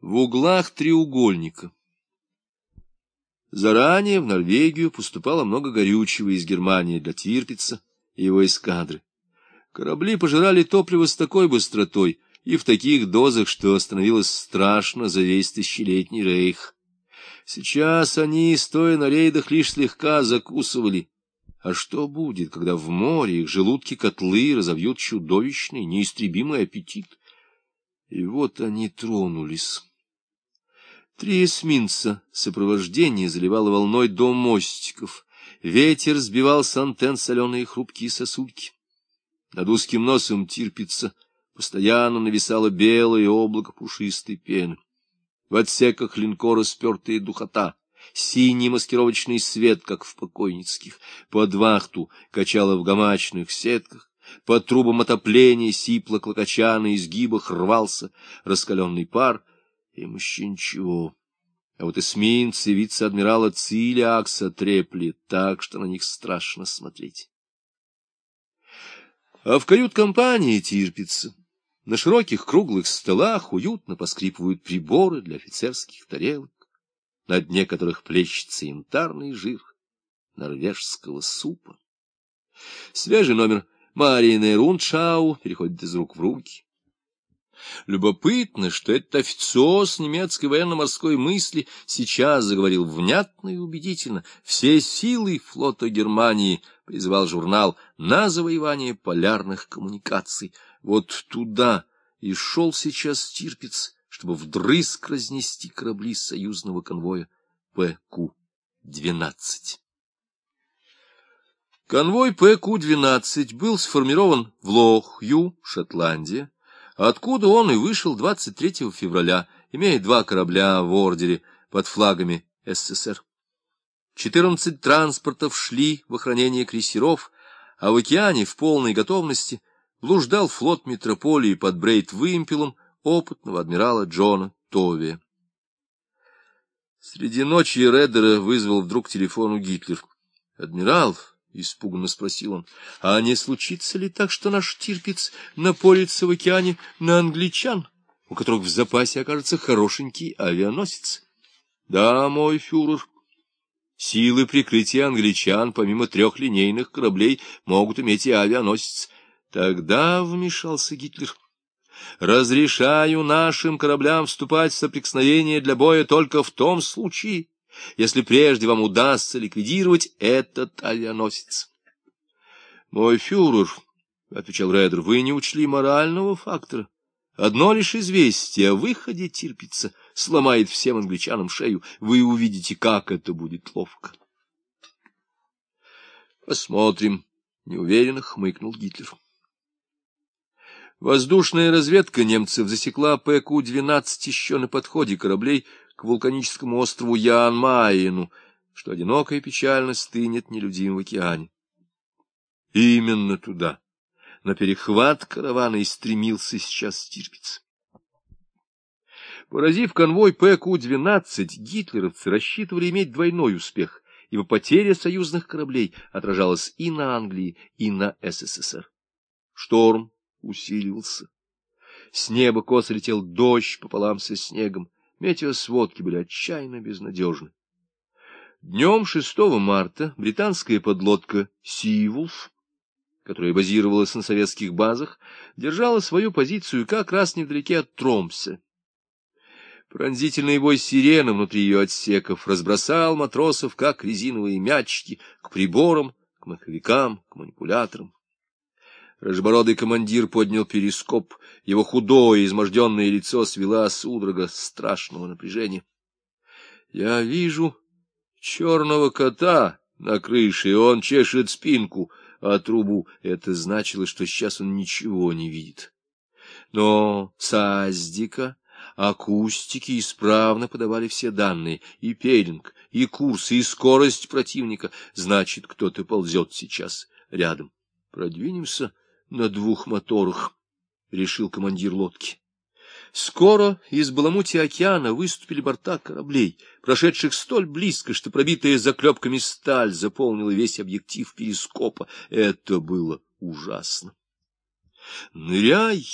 В углах треугольника. Заранее в Норвегию поступало много горючего из Германии для Тирпица и его эскадры. Корабли пожирали топливо с такой быстротой и в таких дозах, что становилось страшно за весь тысячелетний рейх. Сейчас они, стоя на рейдах, лишь слегка закусывали. А что будет, когда в море их желудки-котлы разовьют чудовищный, неистребимый аппетит? И вот они тронулись. Три эсминца сопровождение заливало волной до мостиков. Ветер сбивал с антенн соленые хрупкие сосульки. Над узким носом тирпица постоянно нависало белое облако пушистой пены. В отсеках линкора спертая духота, синий маскировочный свет, как в покойницких, под вахту качало в гамачных сетках, под трубам отопления сипло клокоча на изгибах рвался раскаленный пар — им еще ничего. А вот эсминцы вице-адмирала Цилиакса трепли так, что на них страшно смотреть. А в кают-компании Тирпица на широких круглых столах уютно поскрипывают приборы для офицерских тарелок, на дне которых плещется янтарный жир норвежского супа. Свежий номер Марины Руншау переходит из рук в руки. Любопытно, что этот официоз немецкой военно-морской мысли сейчас заговорил внятно и убедительно. Все силы флота Германии призвал журнал на завоевание полярных коммуникаций. Вот туда и шел сейчас Тирпиц, чтобы вдрызг разнести корабли союзного конвоя ПК-12. Конвой ПК-12 был сформирован в Лохью, Шотландия, откуда он и вышел 23 февраля, имея два корабля в ордере под флагами СССР. 14 транспортов шли в охранении крейсеров, а в океане в полной готовности блуждал флот метрополии под брейд-вымпелом опытного адмирала Джона Тови. Среди ночи Реддера вызвал вдруг телефону Гитлер. «Адмирал, — испуганно спросил он. — А не случится ли так, что наш Тирпиц напорится в океане на англичан, у которых в запасе окажется хорошенький авианосец? — Да, мой фюрер. Силы прикрытия англичан, помимо трех линейных кораблей, могут иметь и авианосец. Тогда вмешался Гитлер. — Разрешаю нашим кораблям вступать в соприкосновение для боя только в том случае, если прежде вам удастся ликвидировать этот авианосец. — Мой фюрер, — отвечал Редер, — вы не учли морального фактора. Одно лишь известие о выходе Тирпица сломает всем англичанам шею. Вы увидите, как это будет ловко. — Посмотрим, — неуверенно хмыкнул Гитлер. Воздушная разведка немцев засекла ПК-12 еще на подходе кораблей к вулканическому острову Ян-Майену, что одиноко и печально стынет нелюдим в океане. Именно туда, на перехват каравана, и стремился сейчас Тирпиц. Поразив конвой ПК-12, гитлеровцы рассчитывали иметь двойной успех, ибо потеря союзных кораблей отражалась и на Англии, и на СССР. Шторм усиливался. С неба косо летел дождь пополам со снегом. Метеосводки были отчаянно безнадежны. Днем 6 марта британская подлодка «Сивулф», которая базировалась на советских базах, держала свою позицию как раз невдалеке от Тромса. Пронзительный бой сирены внутри ее отсеков разбросал матросов, как резиновые мячики, к приборам, к маховикам, к манипуляторам. Рыжебородый командир поднял перископ. Его худое, изможденное лицо свела судорога страшного напряжения. — Я вижу черного кота на крыше, и он чешет спинку, а трубу. Это значило, что сейчас он ничего не видит. Но Саздика, акустики исправно подавали все данные, и пелинг, и курс, и скорость противника. Значит, кто-то ползет сейчас рядом. Продвинемся на двух моторах, — решил командир лодки. Скоро из баламути океана выступили борта кораблей, прошедших столь близко, что пробитая заклепками сталь заполнила весь объектив перископа. Это было ужасно. «Ныряй!»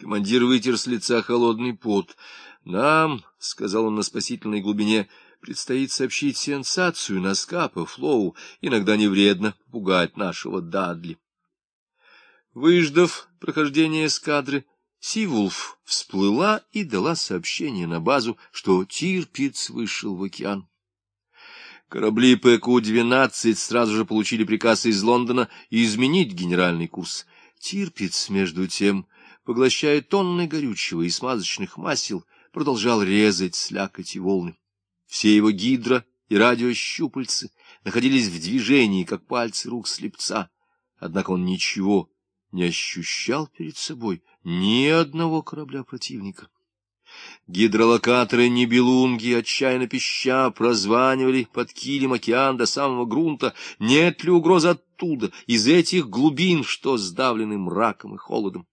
Командир вытер с лица холодный пот. Нам, — сказал он на спасительной глубине, — предстоит сообщить сенсацию на Скапа-Флоу, иногда не вредно пугать нашего Дадли. Выждав прохождение эскадры, Сивулф всплыла и дала сообщение на базу, что Тирпиц вышел в океан. Корабли ПК-12 сразу же получили приказ из Лондона изменить генеральный курс. Тирпиц, между тем, поглощая тонны горючего и смазочных масел, продолжал резать слякоть и волны. Все его гидро и радиощупальцы находились в движении, как пальцы рук слепца. Однако он ничего не ощущал перед собой ни одного корабля противника. Гидролокаторы Нибелунги, отчаянно пища, прозванивали под килем океан до самого грунта. Нет ли угрозы оттуда, из этих глубин, что сдавлены мраком и холодом?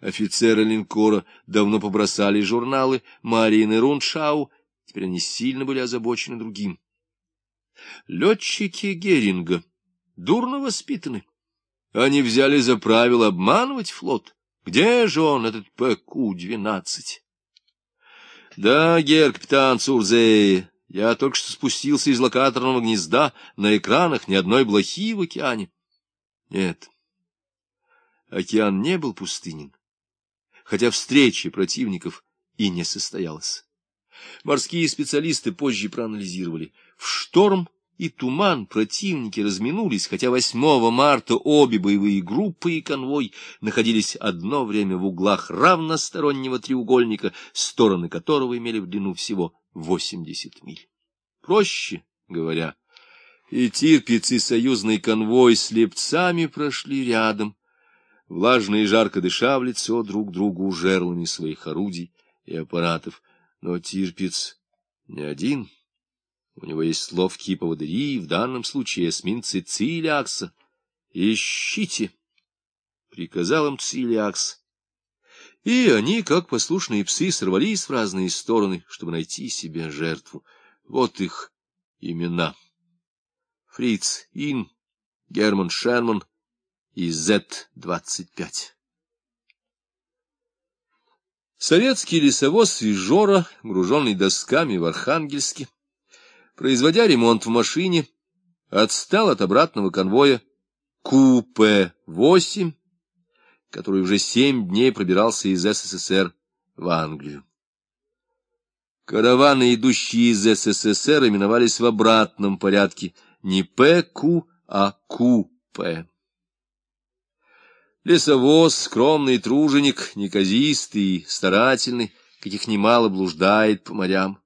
Офицеры линкора давно побросали журналы Marine Rundschau, теперь они сильно были озабочены другим. Летчики Геринга дурно воспитаны. Они взяли за правило обманывать флот. Где же он, этот PQ-12? Да, герр капитан-цур-зее, я только что спустился из локаторного гнезда, на экранах ни одной блохи в океане. Нет, океан не был пустынен, хотя встречи противников и не состоялась. Морские специалисты позже проанализировали. В шторм и туман противники разминулись, хотя 8 марта обе боевые группы и конвой находились одно время в углах равностороннего треугольника, стороны которого имели в длину всего 80 миль. Проще говоря, и Тирпиц, и союзный конвой слепцами прошли рядом, влажно и жарко дыша в лицо друг другу жерлами своих орудий и аппаратов. Но Тирпиц не один — у него есть ловкие поводыри, в данном случае эсминцы Цилиакса. «Ищите!» — приказал им Цилиакс. И они, как послушные псы, сорвались в разные стороны, чтобы найти себе жертву. Вот их имена. Фриц Ин, Герман Шерман и З-25. Советский лесовоз Вижора, груженный досками в Архангельске, производя ремонт в машине, отстал от обратного конвоя КУП-8, который уже семь дней пробирался из СССР в Англию. Караваны, идущие из СССР, именовались в обратном порядке не ПК, а КУП. Лесовоз, скромный труженик, неказистый и старательный, каких немало блуждает по морям.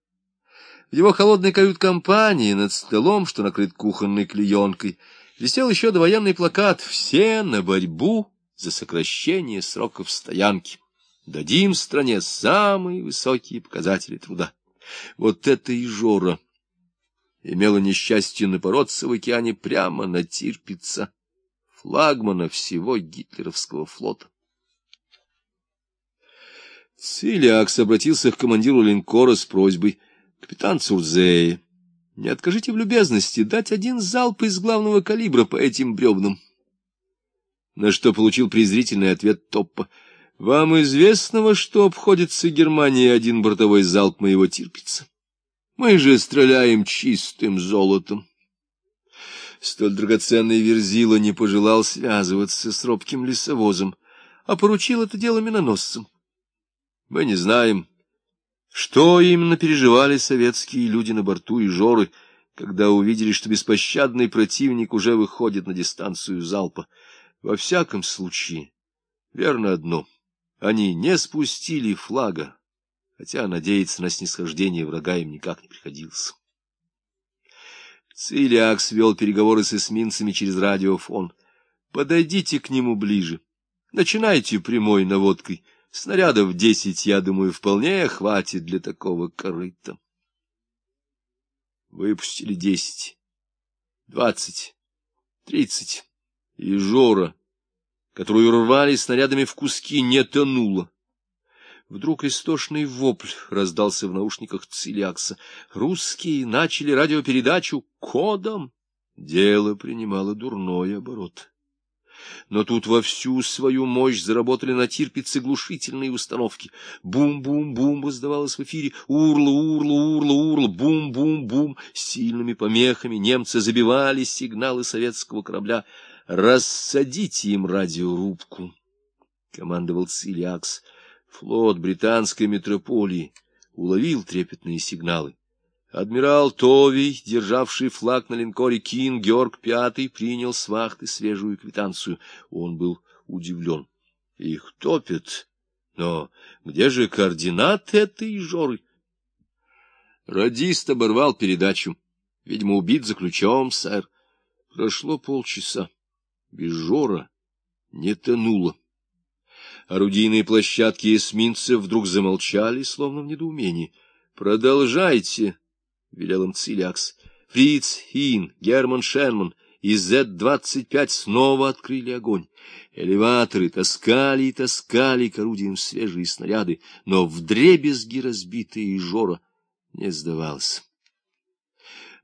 В его холодной кают-компании над столом, что накрыт кухонной клеенкой, висел еще довоенный плакат «Все на борьбу за сокращение сроков стоянки. Дадим стране самые высокие показатели труда». Вот это и Жора имела несчастье напороться в океане прямо на Тирпица, флагмана всего гитлеровского флота. Цилиакс обратился к командиру линкора с просьбой — Капитан Цурзея, не откажите в любезности дать один залп из главного калибра по этим бревнам. На что получил презрительный ответ Топпа. Вам известно, что обходится Германии один бортовой залп моего тирпица? Мы же стреляем чистым золотом. Столь драгоценный Верзила не пожелал связываться с робким лесовозом, а поручил это дело миноносцам. Мы не знаем, что именно переживали советские люди на борту и Жоры, когда увидели, что беспощадный противник уже выходит на дистанцию залпа? Во всяком случае, верно одно — они не спустили флага, хотя надеяться на снисхождение врага им никак не приходилось. Цилиак свел переговоры с эсминцами через радиофон. «Подойдите к нему ближе. Начинайте прямой наводкой». Снарядов десять, я думаю, вполне хватит для такого корыта. Выпустили десять, двадцать, тридцать, и Жора, которую рвали снарядами в куски, не тонула. Вдруг истошный вопль раздался в наушниках Цилиакса. Русские начали радиопередачу кодом. Дело принимало дурной оборот. Но тут во всю свою мощь заработали на тирпице глушительные установки. Бум-бум-бум раздавалось в эфире. Урла, урла, урла, урла, бум-бум-бум. Сильными помехами немцы забивали сигналы советского корабля. «Рассадите им радиорубку», — командовал Цилиакс. Флот британской метрополии уловил трепетные сигналы. Адмирал Товий, державший флаг на линкоре Кин Георг V, принял с вахты свежую квитанцию. Он был удивлен. Их топят. Но где же координаты этой жоры? Радист оборвал передачу. Видимо, убит за ключом, сэр. Прошло полчаса. Без жора не тонуло. Орудийные площадки эсминцев вдруг замолчали, словно в недоумении. «Продолжайте!» — велел им Цилякс. Фриц, Хин, Герман Шенман и З-25 снова открыли огонь. Элеваторы таскали и таскали к орудиям свежие снаряды, но вдребезги разбитые Жора не сдавался.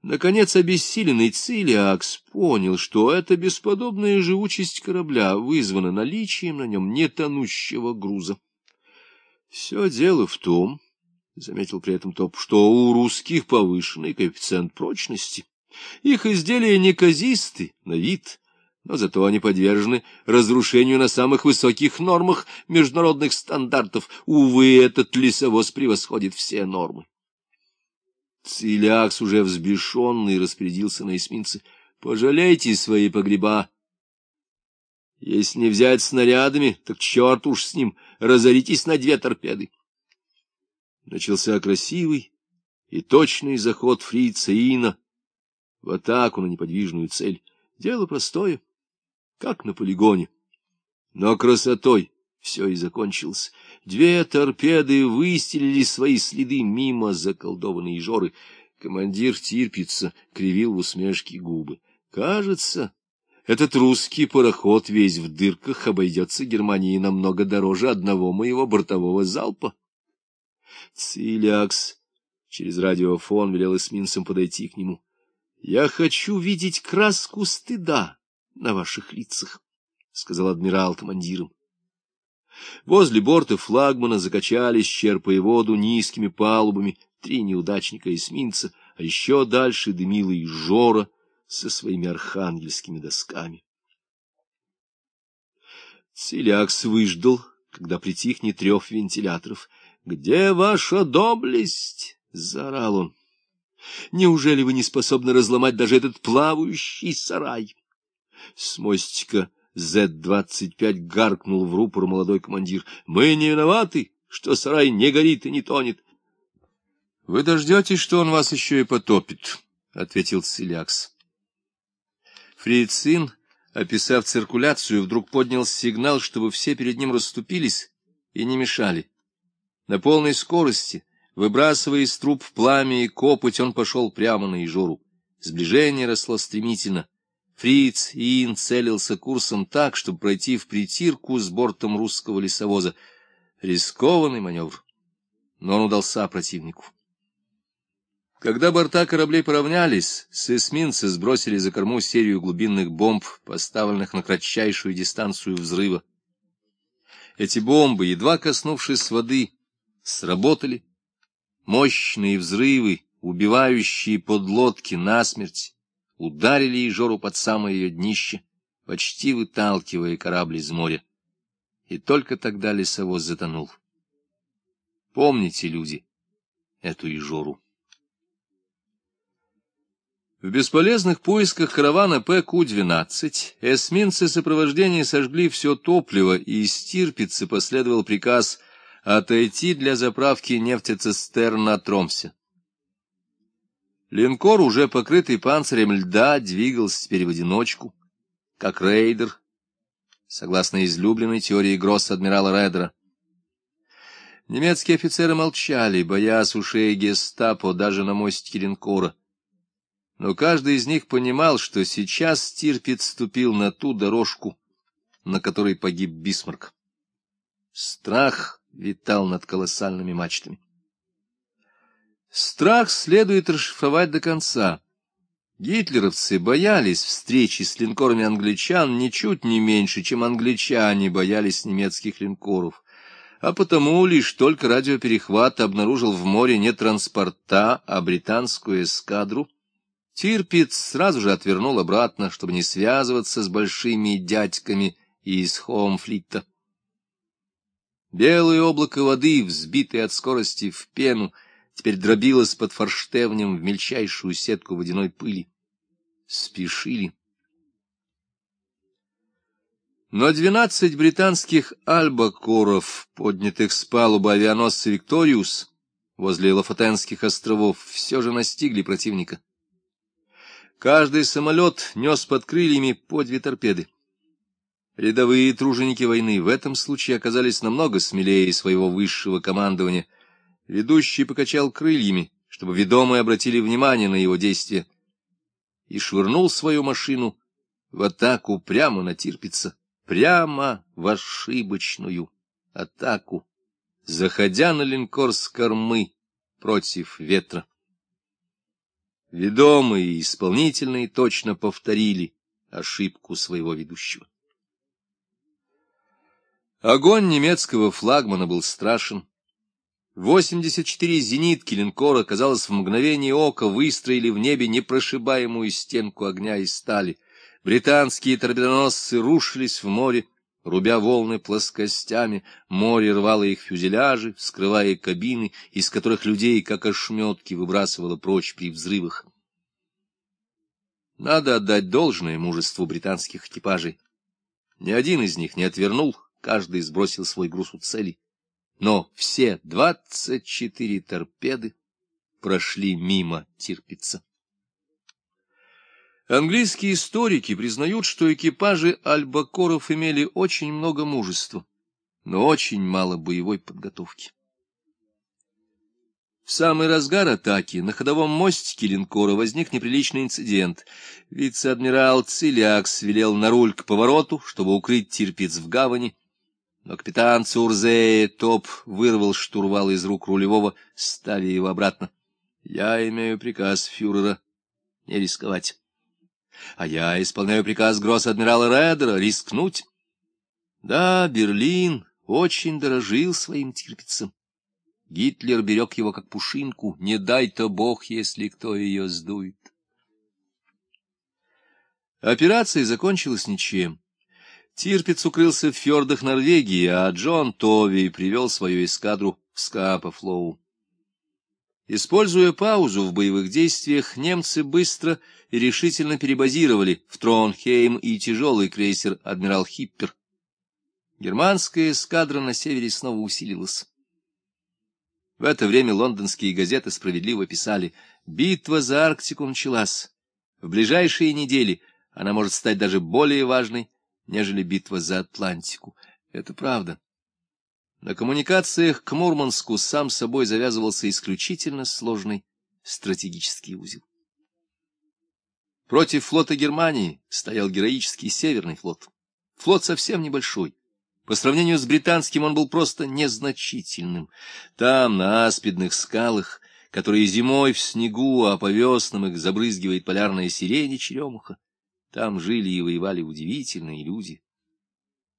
Наконец, обессиленный Цилиакс понял, что эта бесподобная живучесть корабля вызвана наличием на нем нетонущего груза. Все дело в том, — заметил при этом Топ, — что у русских повышенный коэффициент прочности. Их изделия неказисты на вид, но зато они подвержены разрушению на самых высоких нормах международных стандартов. Увы, этот лесовоз превосходит все нормы. Цилякс, уже взбешенный, распорядился на эсминце. — Пожалейте свои погреба. Если не взять снарядами, так черт уж с ним, разоритесь на две торпеды начался красивый и точный заход фрица Ина в атаку на неподвижную цель. Дело простое, как на полигоне. Но красотой все и закончилось. Две торпеды выстелили свои следы мимо заколдованной жоры. Командир Тирпица кривил в усмешке губы. Кажется, этот русский пароход весь в дырках обойдется Германии намного дороже одного моего бортового залпа. Цилякс через радиофон велел эсминцам подойти к нему. — Я хочу видеть краску стыда на ваших лицах, — сказал адмирал командиром. Возле борта флагмана закачались, черпая воду низкими палубами, три неудачника эсминца, а еще дальше дымила и Жора со своими архангельскими досками. Целякс выждал, когда притихнет трев вентиляторов — «Где ваша доблесть?» — заорал он. «Неужели вы не способны разломать даже этот плавающий сарай?» С мостика З-25 гаркнул в рупор молодой командир. «Мы не виноваты, что сарай не горит и не тонет». «Вы дождетесь, что он вас еще и потопит», — ответил Целякс. Фрицин, описав циркуляцию, вдруг поднял сигнал, чтобы все перед ним расступились и не мешали. На полной скорости, выбрасывая из труб пламя и копоть, он пошел прямо на Ижору. Сближение росло стремительно. Фриц Иин целился курсом так, чтобы пройти в притирку с бортом русского лесовоза. Рискованный маневр, но он удался противнику. Когда борта кораблей поравнялись, с эсминца сбросили за корму серию глубинных бомб, поставленных на кратчайшую дистанцию взрыва. Эти бомбы, едва коснувшись воды, сработали. Мощные взрывы, убивающие подлодки насмерть, ударили Ежору под самое ее днище, почти выталкивая корабль из моря. И только тогда лесовоз затонул. Помните, люди, эту Ежору. В бесполезных поисках каравана ПК-12 эсминцы сопровождения сожгли все топливо, и из Тирпицы последовал приказ отойти для заправки нефтецистерн на Тромсе. Линкор, уже покрытый панцирем льда, двигался теперь в одиночку, как рейдер, согласно излюбленной теории Гросс-адмирала Редера. Немецкие офицеры молчали, боясь ушей гестапо даже на мостике линкора. Но каждый из них понимал, что сейчас Тирпиц ступил на ту дорожку, на которой погиб Бисмарк. Страх витал над колоссальными мачтами. Страх следует расшифровать до конца. Гитлеровцы боялись встречи с линкорами англичан ничуть не меньше, чем англичане боялись немецких линкоров, а потому лишь только радиоперехват обнаружил в море не транспорта, а британскую эскадру, Тирпиц сразу же отвернул обратно, чтобы не связываться с большими дядьками из Хоумфлита. Белое облако воды, взбитое от скорости в пену, теперь дробилось под форштевнем в мельчайшую сетку водяной пыли. Спешили. Но двенадцать британских альбакоров, поднятых с палубы авианосца «Викториус» возле Лафатенских островов, все же настигли противника. Каждый самолет нес под крыльями по две торпеды. Рядовые труженики войны в этом случае оказались намного смелее своего высшего командования. Ведущий покачал крыльями, чтобы ведомые обратили внимание на его действия, и швырнул свою машину в атаку прямо на Тирпица, прямо в ошибочную атаку, заходя на линкор с кормы против ветра. Ведомые и исполнительные точно повторили ошибку своего ведущего. Огонь немецкого флагмана был страшен. 84 зенитки линкора, казалось, в мгновение ока выстроили в небе непрошибаемую стенку огня и стали. Британские торпедоносцы рушились в море, рубя волны плоскостями, море рвало их фюзеляжи, вскрывая кабины, из которых людей, как ошметки, выбрасывало прочь при взрывах. Надо отдать должное мужеству британских экипажей. Ни один из них не отвернул каждый сбросил свой груз у цели. Но все двадцать четыре торпеды прошли мимо Тирпица. Английские историки признают, что экипажи альбакоров имели очень много мужества, но очень мало боевой подготовки. В самый разгар атаки на ходовом мостике линкора возник неприличный инцидент. Вице-адмирал Цилякс велел на руль к повороту, чтобы укрыть Тирпиц в гавани, но капитан Цурзе Топ вырвал штурвал из рук рулевого, ставя его обратно. Я имею приказ фюрера не рисковать. А я исполняю приказ гросс-адмирала Редера рискнуть. Да, Берлин очень дорожил своим тирпицем. Гитлер берег его как пушинку, не дай-то бог, если кто ее сдует. Операция закончилась ничем. Тирпиц укрылся в фьордах Норвегии, а Джон Тови привел свою эскадру в Скапа-Флоу. Используя паузу в боевых действиях, немцы быстро и решительно перебазировали в Тронхейм и тяжелый крейсер «Адмирал Хиппер». Германская эскадра на севере снова усилилась. В это время лондонские газеты справедливо писали «Битва за Арктику началась. В ближайшие недели она может стать даже более важной, нежели битва за Атлантику. Это правда. На коммуникациях к Мурманску сам собой завязывался исключительно сложный стратегический узел. Против флота Германии стоял героический Северный флот. Флот совсем небольшой. По сравнению с британским он был просто незначительным. Там, на аспидных скалах, которые зимой в снегу, а по веснам их забрызгивает полярная сирень и черемуха, там жили и воевали удивительные люди.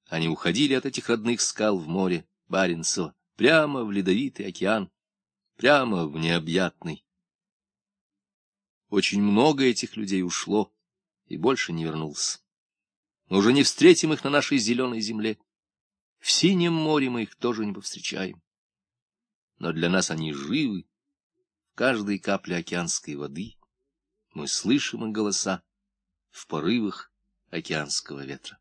Они уходили от этих родных скал в море Баренцева, прямо в ледовитый океан, прямо в необъятный. Очень много этих людей ушло и больше не вернулся. Мы уже не встретим их на нашей зеленой земле. В синем море мы их тоже не повстречаем. Но для нас они живы. В каждой капле океанской воды мы слышим их голоса в порывах океанского ветра.